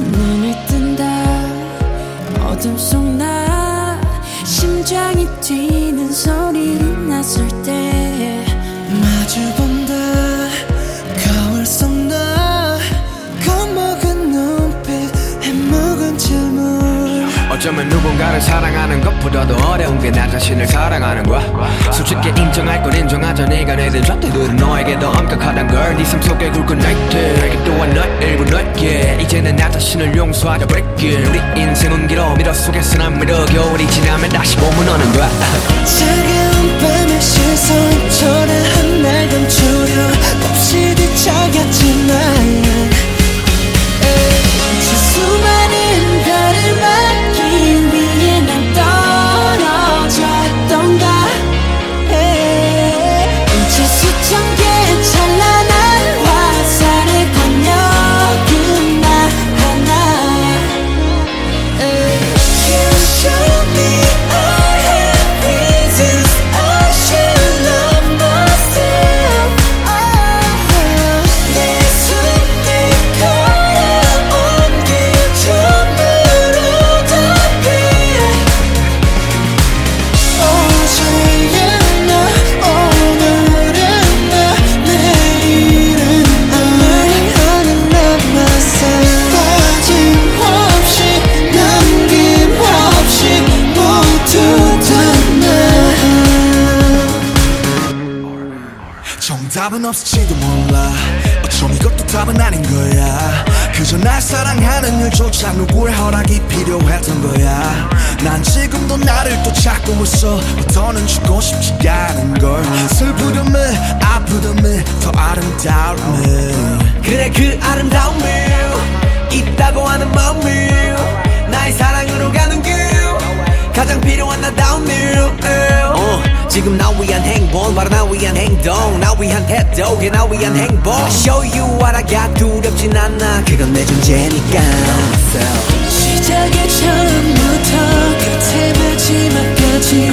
눈을 뜬다. 어둠 속 나 심장이 뛰는 소리. 어쩌면 누군가를 사랑하는 것보다도 어려운 게 나 자신을 사랑하는 거야. 솔직히 인정할 건 인정하자 네가 내린 잣대들은 너에게 더 엄격하단 걸네 삶 속의 굵은 나이테 그 또한 너의 일부 너이기에. 이제는 나 자신을 용서하자 버리기엔 우리 인생은 길어 미로 속에선 날 믿어 겨울이 지나면 다시 봄은 오는 거야? 차가운 밤의 시선처럼 답은 없을지도 몰라. 어쩜 이것도 답은 아닌 거야. 그저 날 사랑하는 일조차 누구의 허락이 필요했던 거야. 난 지금도 나를 또 찾고 있어. 더는 죽고 싶지 않은 걸. 슬프렴에 아프렴에 더 아름다움에 그래 그 아름다움이 있다고 하는 마음이 나의 사랑으로 가는 길. 가장 필요한 나다운 일 어, 지금 나 위한 행복 바로 나 위한 행동. 나 위한 태도 그게 나 위한 행복. I show you what I got 두렵진 않아. 그건 내 존재니까. 시작의 처음부터 끝의 마지막까지